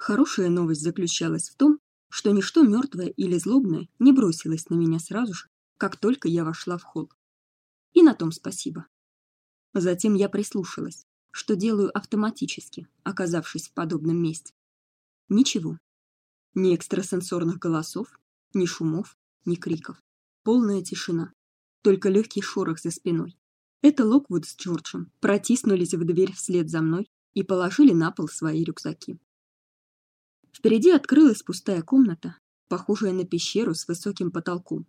Хорошая новость заключалась в том, что ничто мертвое или злобное не бросилось на меня сразу же, как только я вошла в холл. И на том спасибо. Затем я прислушалась, что делаю автоматически, оказавшись в подобном месте. Ничего. Ни экстрасенсорных голосов, ни шумов, ни криков. Полная тишина. Только легкий шорох за спиной. Это Локвуд с Джорджем протиснулись в дверь вслед за мной и положили на пол свои рюкзаки. Впереди открылась пустая комната, похожая на пещеру с высоким потолком.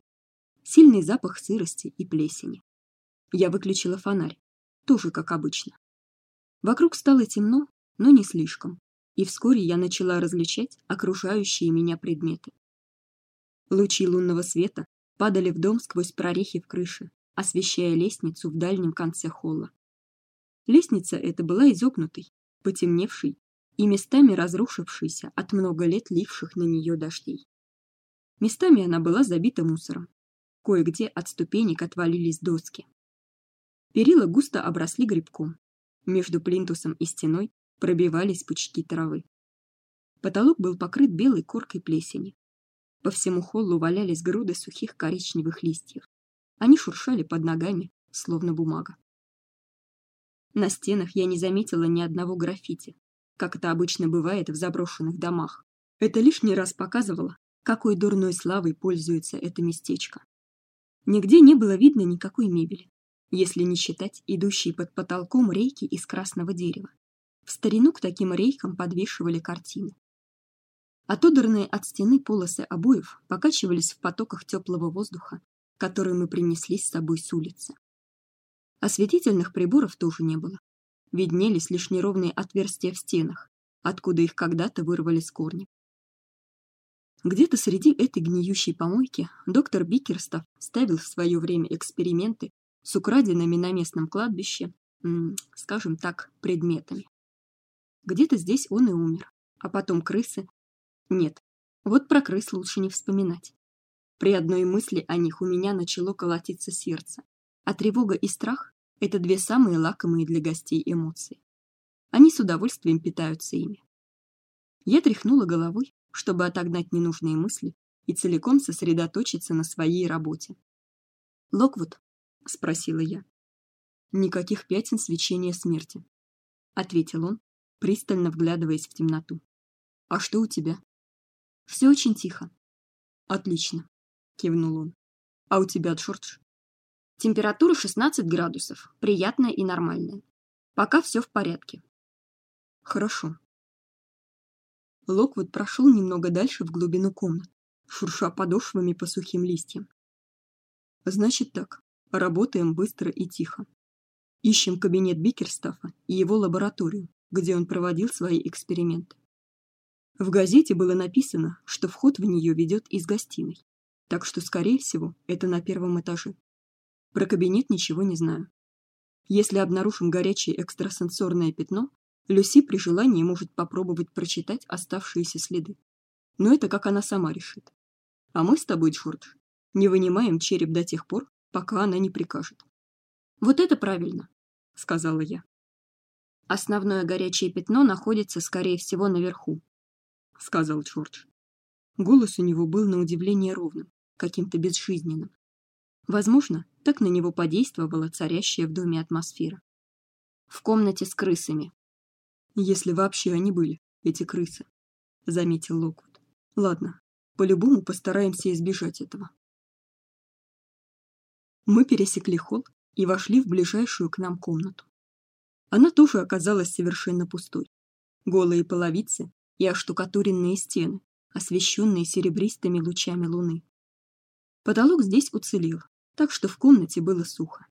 Сильный запах сырости и плесени. Я выключила фонарь, тоже как обычно. Вокруг стало темно, но не слишком, и вскоре я начала различать окружающие меня предметы. Лучи лунного света падали в дом сквозь прорехи в крыше, освещая лестницу в дальнем конце холла. Лестница эта была изогнутой, потемневшей и местами разрушившейся от много лет ливших на нее дождей. Местами она была забита мусором. Кое-где от ступенек отвалились доски. Перила густо обросли грибком. Между плинтусом и стеной пробивались пучки травы. Потолок был покрыт белой коркой плесени. По всему холлу валялись груды сухих коричневых листьев. Они шуршали под ногами, словно бумага. На стенах я не заметила ни одного граффити, как это обычно бывает в заброшенных домах. Это лишний раз показывало, какой дурной славой пользуется это местечко. Нигде не было видно никакой мебели, если не считать идущие под потолком рейки из красного дерева. В старину к таким рейкам подвешивали картины. Отодранные от стены полосы обоев покачивались в потоках теплого воздуха, который мы принесли с собой с улицы. Осветительных приборов тоже не было виднелись лишь неровные отверстия в стенах, откуда их когда-то вырвали с корнем. Где-то среди этой гниющей помойки доктор Бикерстов ставил в свое время эксперименты с украденными на местном кладбище, скажем так, предметами. Где-то здесь он и умер, а потом крысы. Нет, вот про крыс лучше не вспоминать. При одной мысли о них у меня начало колотиться сердце, а тревога и страх это две самые лакомые для гостей эмоции. Они с удовольствием питаются ими. Я тряхнула головой, чтобы отогнать ненужные мысли и целиком сосредоточиться на своей работе. "Локвуд?" спросила я. "Никаких пятен свечения смерти", ответил он, пристально вглядываясь в темноту. "А что у тебя?" Все очень тихо". "Отлично", кивнул он. "А у тебя, Джордж?" Температура 16 градусов, приятная и нормальная. Пока все в порядке. Хорошо. Локвуд прошел немного дальше в глубину комнат, шурша подошвами по сухим листьям. Значит так, работаем быстро и тихо. Ищем кабинет Бикерстафа и его лабораторию, где он проводил свои эксперименты. В газете было написано, что вход в нее ведет из гостиной, так что, скорее всего, это на первом этаже. Про кабинет ничего не знаю. Если обнаружим горячее экстрасенсорное пятно, Люси при желании может попробовать прочитать оставшиеся следы. Но это как она сама решит. А мы с тобой, Джордж, не вынимаем череп до тех пор, пока она не прикажет. Вот это правильно, сказала я. Основное горячее пятно находится, скорее всего, наверху, сказал Джордж. Голос у него был на удивление ровным, каким-то безжизненным. Возможно, так на него подействовала царящая в доме атмосфера. В комнате с крысами. Если вообще они были, эти крысы, заметил Локвуд. Ладно, по-любому постараемся избежать этого. Мы пересекли холл и вошли в ближайшую к нам комнату. Она тоже оказалась совершенно пустой. Голые половицы и оштукатуренные стены, освещенные серебристыми лучами луны. Потолок здесь уцелел, так что в комнате было сухо.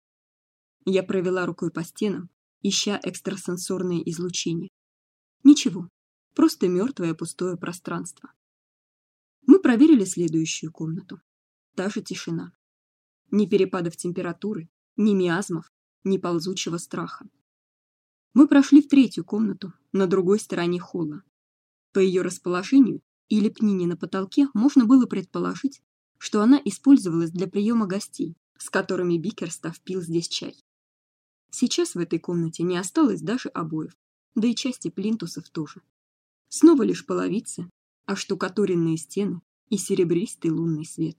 Я провела рукой по стенам, ища экстрасенсорные излучения. Ничего, просто мертвое пустое пространство. Мы проверили следующую комнату. Та же тишина. Ни перепадов температуры, ни миазмов, ни ползучего страха. Мы прошли в третью комнату, на другой стороне холла. По ее расположению и лепнине на потолке можно было предположить, что она использовалась для приема гостей, с которыми Бикерстав пил здесь чай. Сейчас в этой комнате не осталось даже обоев, да и части плинтусов тоже. Снова лишь половицы, а штукатуренные стены и серебристый лунный свет.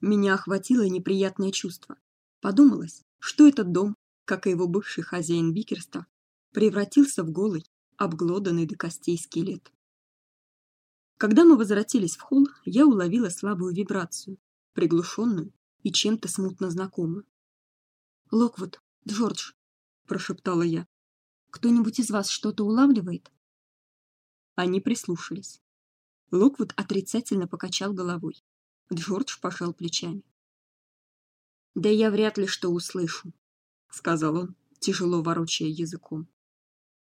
Меня охватило неприятное чувство. Подумалось, что этот дом, как и его бывший хозяин Бикерста, превратился в голый, обглоданный до костей скелет. Когда мы возвратились в холл, я уловила слабую вибрацию, приглушенную и чем-то смутно знакомую. "Локвуд, Джордж", прошептала я. "Кто-нибудь из вас что-то улавливает?" Они прислушались. Локвуд отрицательно покачал головой. Джордж пожал плечами. Да я вряд ли что услышу, сказал он, тяжело ворочая языком.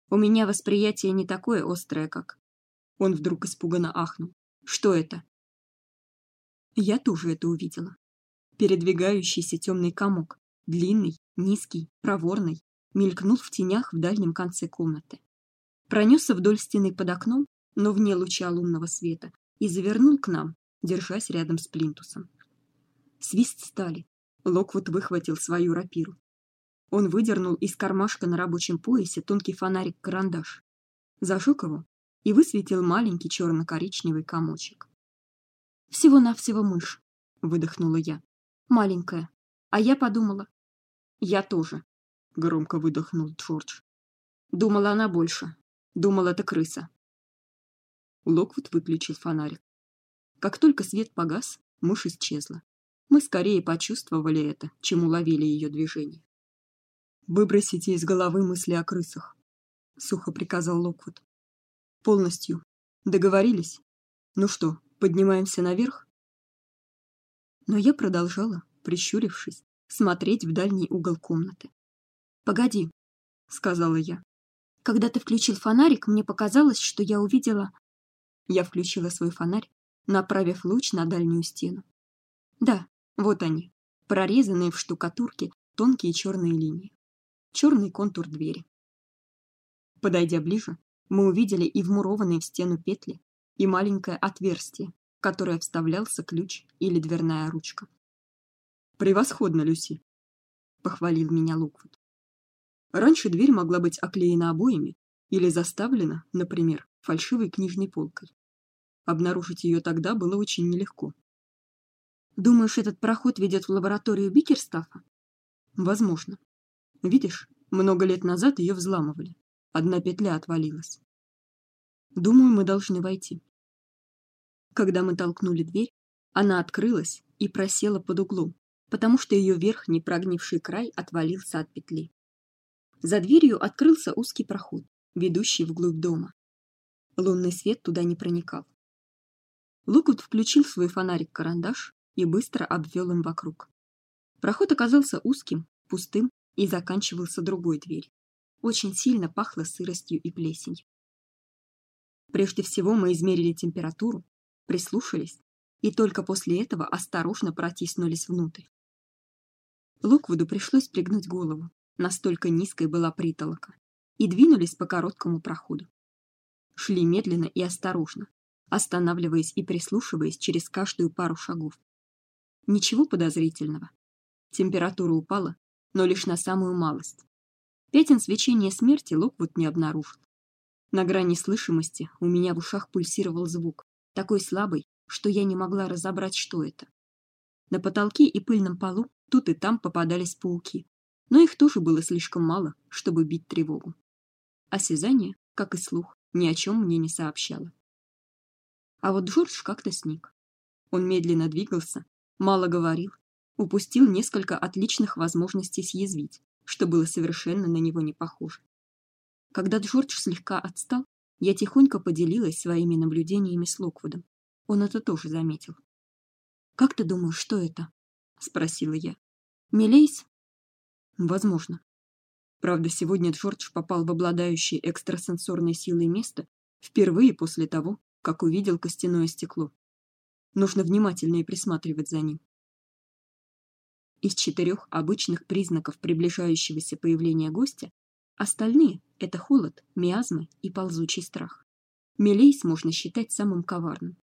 У меня восприятие не такое острое, как Он вдруг испуганно ахнул. Что это? Я тоже это увидела. Передвигающийся темный комок, длинный, низкий, проворный, мелькнул в тенях в дальнем конце комнаты. Пронесся вдоль стены под окном, но вне луча лунного света, и завернул к нам, держась рядом с плинтусом. Свист стали. Локвуд выхватил свою рапиру. Он выдернул из кармашка на рабочем поясе тонкий фонарик-карандаш, зажег его и высветил маленький черно коричневый комочек. Всего-навсего мышь, выдохнула я. Маленькая. А я подумала, я тоже, громко выдохнул Джордж. Думала она больше. Думала это крыса. Локвуд выключил фонарик. Как только свет погас, мышь исчезла. Мы скорее почувствовали это, чем уловили ее движение. Выбросите из головы мысли о крысах, сухо приказал Локвуд. Полностью. Договорились? Ну что, поднимаемся наверх? Но я продолжала, прищурившись, смотреть в дальний угол комнаты. Погоди, сказала я. Когда ты включил фонарик, мне показалось, что я увидела. Я включила свой фонарь, направив луч на дальнюю стену. Да, вот они, прорезанные в штукатурке тонкие черные линии. Черный контур двери. Подойдя ближе, мы увидели и вмурованные в стену петли, и маленькое отверстие, в которое вставлялся ключ или дверная ручка. Превосходно, Люси, похвалил меня Луквуд. Раньше дверь могла быть оклеена обоями или заставлена, например, фальшивой книжной полкой. Обнаружить ее тогда было очень нелегко. Думаешь, этот проход ведет в лабораторию Бикерстафа? Возможно. Видишь, много лет назад ее взламывали. Одна петля отвалилась. Думаю, мы должны войти. Когда мы толкнули дверь, она открылась и просела под углом, потому что ее верхний прогнивший край отвалился от петли. За дверью открылся узкий проход, ведущий вглубь дома. Лунный свет туда не проникал. Лукут включил свой фонарик-карандаш и быстро обвел им вокруг. Проход оказался узким, пустым и заканчивался другой дверью. Очень сильно пахло сыростью и плесенью. Прежде всего мы измерили температуру, прислушались и только после этого осторожно протиснулись внутрь. Луквуду пришлось пригнуть голову, настолько низкой была притолока, и двинулись по короткому проходу. Шли медленно и осторожно, останавливаясь и прислушиваясь через каждую пару шагов. Ничего подозрительного. Температура упала, но лишь на самую малость. Пятен свечения смерти Локвуд не обнаружил. На грани слышимости у меня в ушах пульсировал звук, такой слабый, что я не могла разобрать, что это. На потолке и пыльном полу тут и там попадались пауки, но их тоже было слишком мало, чтобы бить тревогу. Осязание, как и слух, ни о чем мне не сообщало. А вот Джордж как-то сник. Он медленно двигался, мало говорил, упустил несколько отличных возможностей съязвить, что было совершенно на него не похоже. Когда Джордж слегка отстал, я тихонько поделилась своими наблюдениями с Локвудом. Он это тоже заметил. Как ты думаешь, что это? спросила я. Милейс? Возможно. Правда, сегодня Джордж попал в обладающее экстрасенсорной силой место впервые после того, как увидел костяное стекло. Нужно внимательнее присматривать за ним. Из четырех обычных признаков приближающегося появления гостя остальные это холод, миазмы и ползучий страх. Мелейс можно считать самым коварным.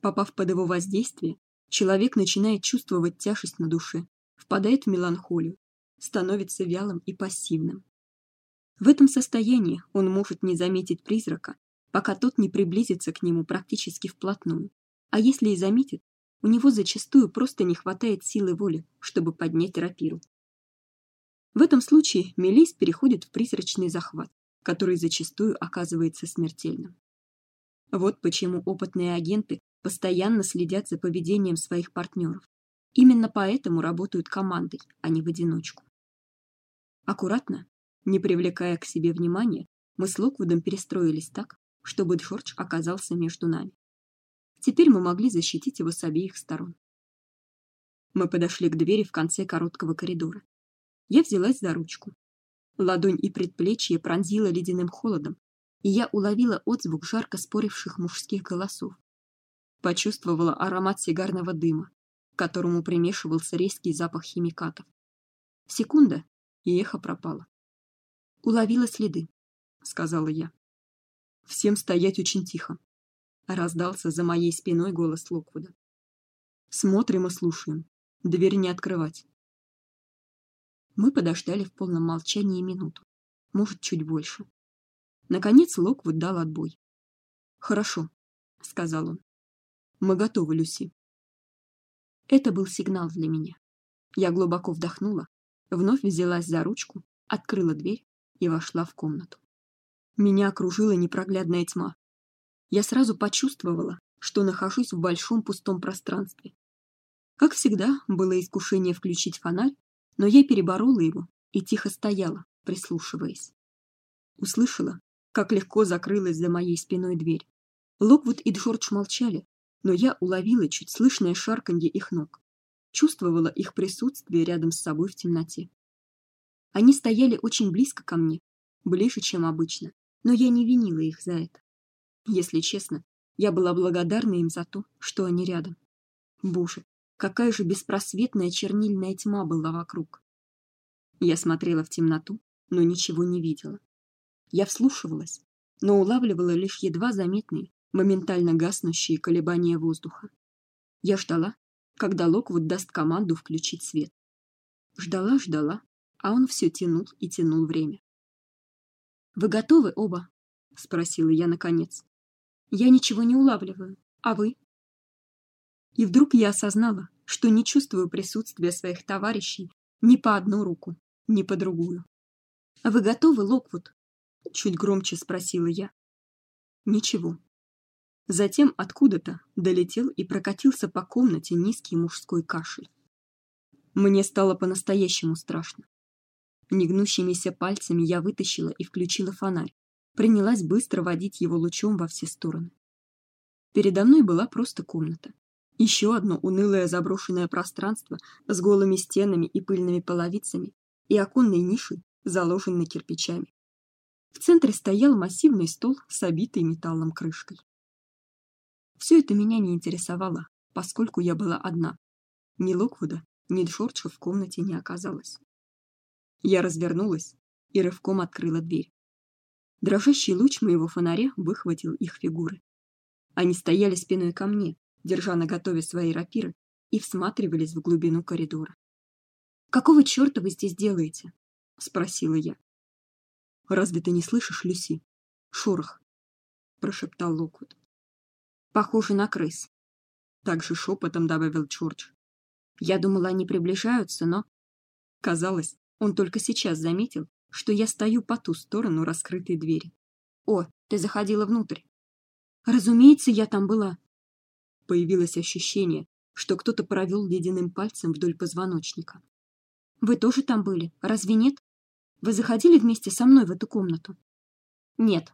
Попав под его воздействие, человек начинает чувствовать тяжесть на душе, впадает в меланхолию, становится вялым и пассивным. В этом состоянии он может не заметить призрака, пока тот не приблизится к нему практически вплотную. А если и заметит, у него зачастую просто не хватает силы воли, чтобы поднять рапиру. В этом случае Мелис переходит в призрачный захват, который зачастую оказывается смертельным. Вот почему опытные агенты постоянно следят за поведением своих партнеров. Именно поэтому работают командой, а не в одиночку. Аккуратно, не привлекая к себе внимания, мы с Локвудом перестроились так, чтобы Джордж оказался между нами. Теперь мы могли защитить его с обеих сторон. Мы подошли к двери в конце короткого коридора. Я взялась за ручку. Ладонь и предплечье пронзило ледяным холодом, и я уловила отзвук жарко споривших мужских голосов. Почувствовала аромат сигарного дыма, к которому примешивался резкий запах химикатов. Секунда, и эхо пропало. Уловила следы, сказала я. Всем стоять очень тихо раздался за моей спиной голос Локвуда. Смотрим и слушаем. Дверь не открывать. Мы подождали в полном молчании минуту, может, чуть больше. Наконец Локвуд дал отбой. Хорошо, сказал он. Мы готовы, Люси. Это был сигнал для меня. Я глубоко вдохнула, вновь взялась за ручку, открыла дверь и вошла в комнату. Меня окружила непроглядная тьма я сразу почувствовала, что нахожусь в большом пустом пространстве. Как всегда, было искушение включить фонарь, но я переборола его и тихо стояла, прислушиваясь. Услышала, как легко закрылась за моей спиной дверь. Локвуд и Джордж молчали, но я уловила чуть слышное шарканье их ног. Чувствовала их присутствие рядом с собой в темноте. Они стояли очень близко ко мне, ближе, чем обычно, но я не винила их за это. Если честно, я была благодарна им за то, что они рядом. Боже, какая же беспросветная чернильная тьма была вокруг. Я смотрела в темноту, но ничего не видела. Я вслушивалась, но улавливала лишь едва заметные, моментально гаснущие колебания воздуха. Я ждала, когда Локвуд даст команду включить свет. Ждала, ждала, а он все тянул и тянул время. Вы готовы оба? спросила я наконец. Я ничего не улавливаю. А вы? И вдруг я осознала, что не чувствую присутствия своих товарищей ни по одну руку, ни по другую. А вы готовы, Локвуд? чуть громче спросила я. Ничего. Затем откуда-то долетел и прокатился по комнате низкий мужской кашель. Мне стало по-настоящему страшно. Негнущимися пальцами я вытащила и включила фонарь принялась быстро водить его лучом во все стороны. Передо мной была просто комната. Еще одно унылое заброшенное пространство с голыми стенами и пыльными половицами и оконной нишей, заложенной кирпичами. В центре стоял массивный стол с обитой металлом крышкой. Все это меня не интересовало, поскольку я была одна. Ни Локвуда, ни Джорджа в комнате не оказалось. Я развернулась и рывком открыла дверь. Дрожащий луч моего фонаря выхватил их фигуры. Они стояли спиной ко мне, держа наготове свои рапиры, и всматривались в глубину коридора. Какого чёрта вы здесь делаете? спросила я. Разве ты не слышишь, Люси? Шорох, прошептал Локвуд. Похоже на крыс. Также шепотом добавил Чёрч. Я думала, они приближаются, но казалось, он только сейчас заметил, что я стою по ту сторону раскрытой двери. О, ты заходила внутрь. Разумеется, я там была. Появилось ощущение, что кто-то провел ледяным пальцем вдоль позвоночника. Вы тоже там были, разве нет? Вы заходили вместе со мной в эту комнату? Нет.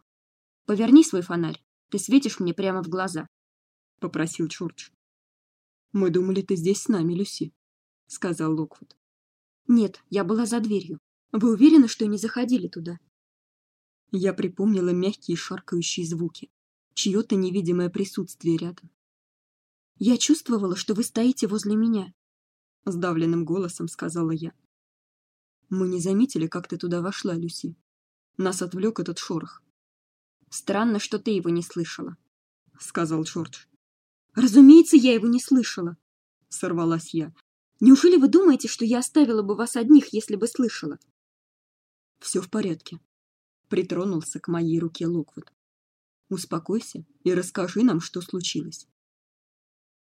Поверни свой фонарь. Ты светишь мне прямо в глаза, попросил Чурч. Мы думали, ты здесь с нами, Люси, сказал Локвуд. Нет, я была за дверью. Вы уверены, что не заходили туда? Я припомнила мягкие шаркающие звуки, чье то невидимое присутствие рядом. Я чувствовала, что вы стоите возле меня, сдавленным голосом сказала я. Мы не заметили, как ты туда вошла, Люси. Нас отвлек этот шорох. Странно, что ты его не слышала, сказал Джордж. Разумеется, я его не слышала, сорвалась я. Неужели вы думаете, что я оставила бы вас одних, если бы слышала? Все в порядке, Притронулся к моей руке Локвуд. Успокойся и расскажи нам, что случилось.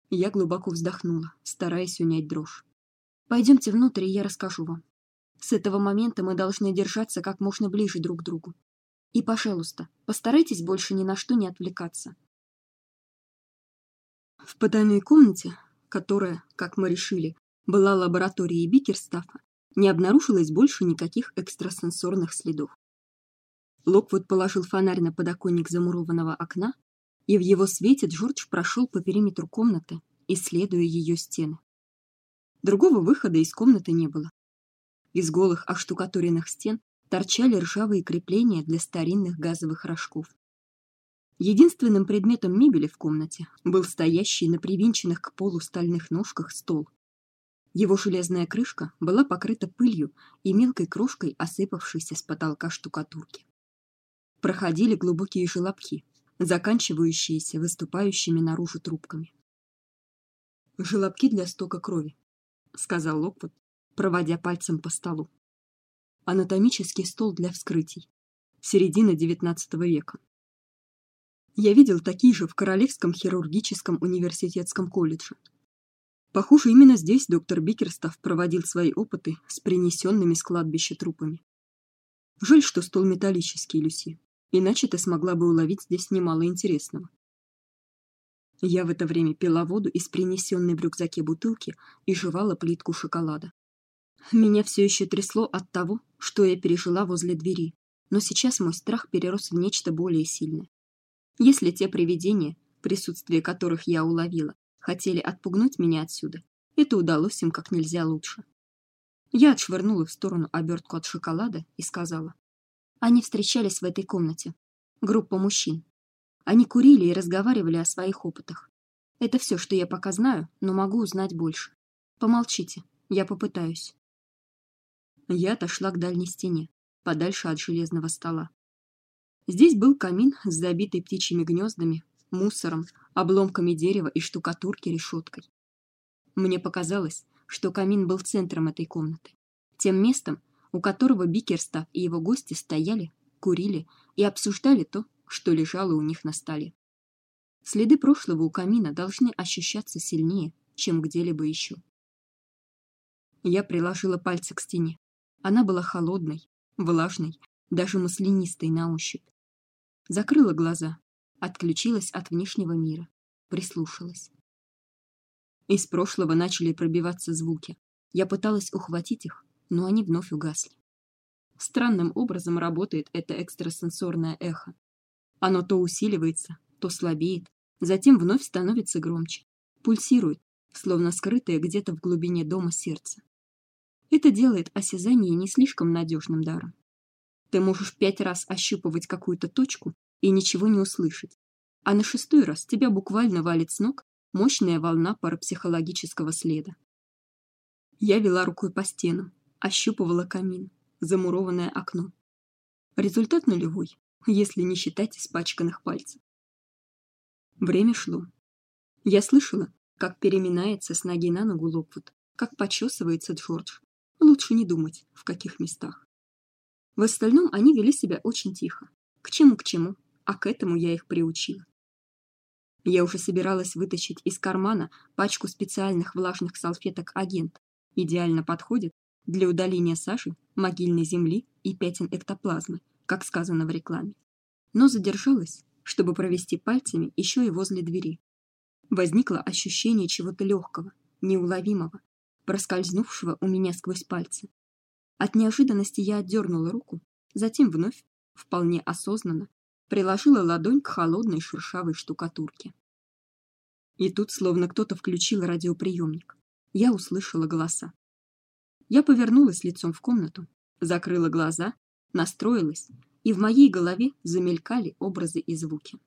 Я глубоко вздохнула, стараясь унять дрожь. Пойдемте внутрь, и я расскажу вам. С этого момента мы должны держаться как можно ближе друг к другу. И, пожалуйста, постарайтесь больше ни на что не отвлекаться. В потайной комнате, которая, как мы решили, была лабораторией Бикерстафа, не обнаружилось больше никаких экстрасенсорных следов. Локвуд положил фонарь на подоконник замурованного окна, и в его свете Джордж прошел по периметру комнаты, исследуя ее стены. Другого выхода из комнаты не было. Из голых оштукатуренных стен торчали ржавые крепления для старинных газовых рожков. Единственным предметом мебели в комнате был стоящий на привинченных к полу стальных ножках стол. Его железная крышка была покрыта пылью и мелкой крошкой, осыпавшейся с потолка штукатурки. Проходили глубокие желобки, заканчивающиеся выступающими наружу трубками. Желобки для стока крови, сказал Локвуд, проводя пальцем по столу. Анатомический стол для вскрытий. Середина XIX века. Я видел такие же в Королевском хирургическом университетском колледже. Похоже, именно здесь доктор Бикерстав проводил свои опыты с принесенными с кладбища трупами. Жаль, что стол металлический, Люси. Иначе ты смогла бы уловить здесь немало интересного. Я в это время пила воду из принесенной в рюкзаке бутылки и жевала плитку шоколада. Меня все еще трясло от того, что я пережила возле двери, но сейчас мой страх перерос в нечто более сильное. Если те привидения, присутствие которых я уловила, хотели отпугнуть меня отсюда, это удалось им как нельзя лучше. Я отшвырнула в сторону обертку от шоколада и сказала: "Они встречались в этой комнате. Группа мужчин. Они курили и разговаривали о своих опытах. Это все, что я пока знаю, но могу узнать больше. Помолчите, я попытаюсь". Я отошла к дальней стене, подальше от железного стола. Здесь был камин с забитой птичьими гнездами, мусором, обломками дерева и штукатурки решеткой. Мне показалось, что камин был центром этой комнаты, тем местом, у которого Бикерстав и его гости стояли, курили и обсуждали то, что лежало у них на столе. Следы прошлого у камина должны ощущаться сильнее, чем где-либо еще. Я приложила пальцы к стене. Она была холодной, влажной, даже маслянистой на ощупь. Закрыла глаза, отключилась от внешнего мира, прислушалась. Из прошлого начали пробиваться звуки. Я пыталась ухватить их, но они вновь угасли. Странным образом работает это экстрасенсорное эхо. Оно то усиливается, то слабеет, затем вновь становится громче, пульсирует, словно скрытое где-то в глубине дома сердце. Это делает осязание не слишком надежным даром. Ты можешь пять раз ощупывать какую-то точку и ничего не услышать, а на шестой раз тебя буквально валит с ног мощная волна парапсихологического следа. Я вела рукой по стенам, ощупывала камин, замурованное окно. Результат нулевой, если не считать испачканных пальцев. Время шло. Я слышала, как переминается с ноги на ногу Локвуд, как почесывается Джордж, Лучше не думать, в каких местах. В остальном они вели себя очень тихо. К чему к чему, а к этому я их приучила. Я уже собиралась вытащить из кармана пачку специальных влажных салфеток агент. Идеально подходит для удаления сажи, могильной земли и пятен эктоплазмы, как сказано в рекламе. Но задержалась, чтобы провести пальцами еще и возле двери. Возникло ощущение чего-то легкого, неуловимого, проскользнувшего у меня сквозь пальцы. От неожиданности я отдернула руку, затем вновь, вполне осознанно, приложила ладонь к холодной шершавой штукатурке. И тут словно кто-то включил радиоприемник. Я услышала голоса. Я повернулась лицом в комнату, закрыла глаза, настроилась, и в моей голове замелькали образы и звуки.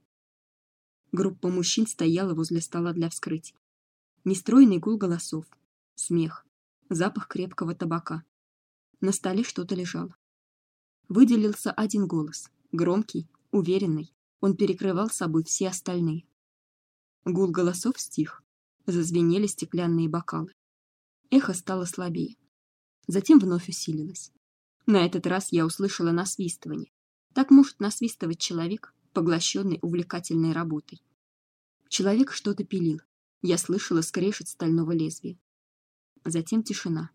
Группа мужчин стояла возле стола для вскрытий. Нестройный гул голосов, смех, запах крепкого табака. На столе что-то лежало. Выделился один голос, громкий, уверенный. Он перекрывал собой все остальные. Гул голосов стих, зазвенели стеклянные бокалы. Эхо стало слабее. Затем вновь усилилось. На этот раз я услышала насвистывание. Так может насвистывать человек, поглощенный увлекательной работой. Человек что-то пилил. Я слышала скрежет стального лезвия. Затем тишина.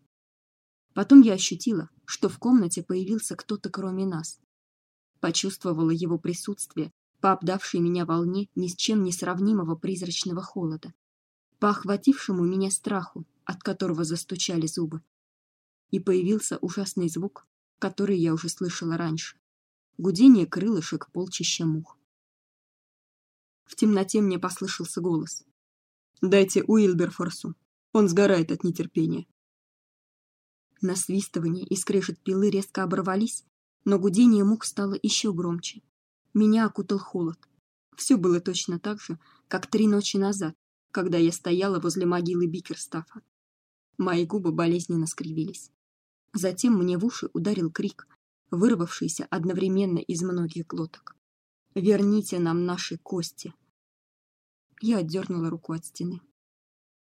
Потом я ощутила, что в комнате появился кто-то кроме нас. Почувствовала его присутствие, по обдавшей меня волне ни с чем не сравнимого призрачного холода, по охватившему меня страху, от которого застучали зубы. И появился ужасный звук, который я уже слышала раньше гудение крылышек полчища мух. В темноте мне послышался голос. «Дайте Уилберфорсу, он сгорает от нетерпения». Насвистывание и скрежет пилы резко оборвались, но гудение мух стало еще громче. Меня окутал холод. Все было точно так же, как три ночи назад, когда я стояла возле могилы Бикерстафа. Мои губы болезненно скривились. Затем мне в уши ударил крик, вырвавшийся одновременно из многих глоток. Верните нам наши кости. Я отдернула руку от стены.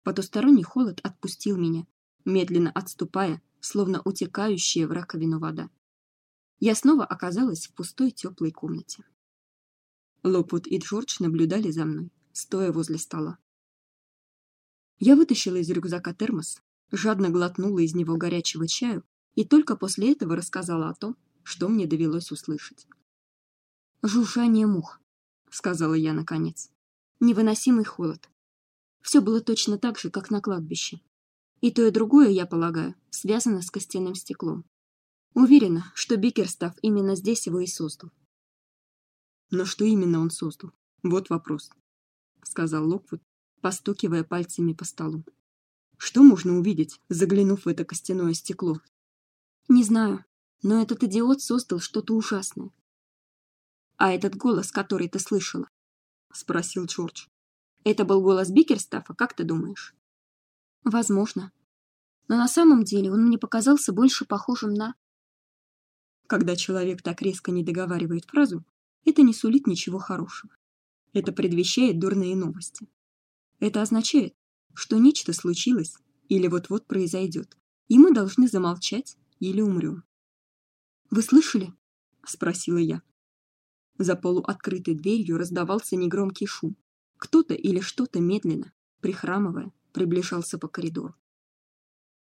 Потусторонний холод отпустил меня, медленно отступая, словно утекающая в раковину вода. Я снова оказалась в пустой теплой комнате. Лопут и Джордж наблюдали за мной, стоя возле стола. Я вытащила из рюкзака термос, жадно глотнула из него горячего чаю и только после этого рассказала о том, что мне довелось услышать. Жужжание мух, сказала я наконец. Невыносимый холод. Все было точно так же, как на кладбище. И то и другое, я полагаю, связано с костяным стеклом. Уверена, что Бикерстав именно здесь его и создал. Но что именно он создал? Вот вопрос, сказал Локвуд, постукивая пальцами по столу. Что можно увидеть, заглянув в это костяное стекло? Не знаю, но этот идиот создал что-то ужасное. А этот голос, который ты слышала? спросил Джордж. Это был голос Бикерстафа, как ты думаешь? Возможно. Но на самом деле он мне показался больше похожим на Когда человек так резко не договаривает фразу, это не сулит ничего хорошего. Это предвещает дурные новости. Это означает, что нечто случилось или вот-вот произойдет, и мы должны замолчать или умрем. Вы слышали? спросила я. За полуоткрытой дверью раздавался негромкий шум. Кто-то или что-то медленно, прихрамывая, приближался по коридору.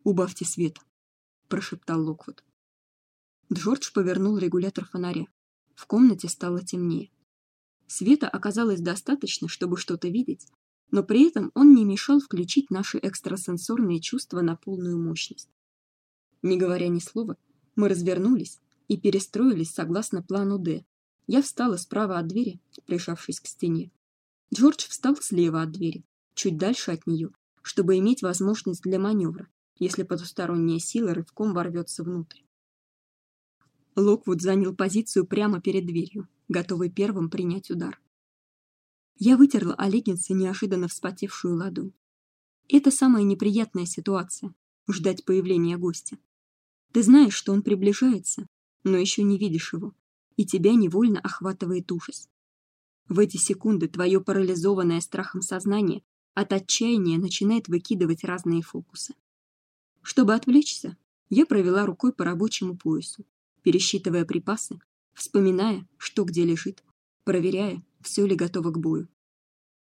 Убавьте свет, прошептал Локвуд. Джордж повернул регулятор фонаря. В комнате стало темнее. Света оказалось достаточно, чтобы что-то видеть, но при этом он не мешал включить наши экстрасенсорные чувства на полную мощность. Не говоря ни слова, мы развернулись и перестроились согласно плану Д. Я встала справа от двери, прижавшись к стене. Джордж встал слева от двери, чуть дальше от нее, чтобы иметь возможность для маневра, если потусторонняя сила рывком ворвется внутрь. Локвуд занял позицию прямо перед дверью, готовый первым принять удар. Я вытерла о неожиданно вспотевшую ладонь. Это самая неприятная ситуация ждать появления гостя. Ты знаешь, что он приближается, но еще не видишь его, и тебя невольно охватывает ужас. В эти секунды твое парализованное страхом сознание от отчаяния начинает выкидывать разные фокусы. Чтобы отвлечься, я провела рукой по рабочему поясу, пересчитывая припасы, вспоминая, что где лежит, проверяя, все ли готово к бою.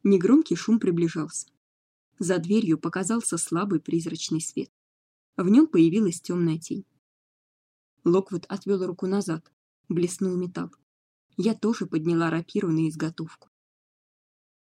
Негромкий шум приближался. За дверью показался слабый призрачный свет. В нем появилась темная тень. Локвуд отвел руку назад, блеснул металл. Я тоже подняла рапиру на изготовку.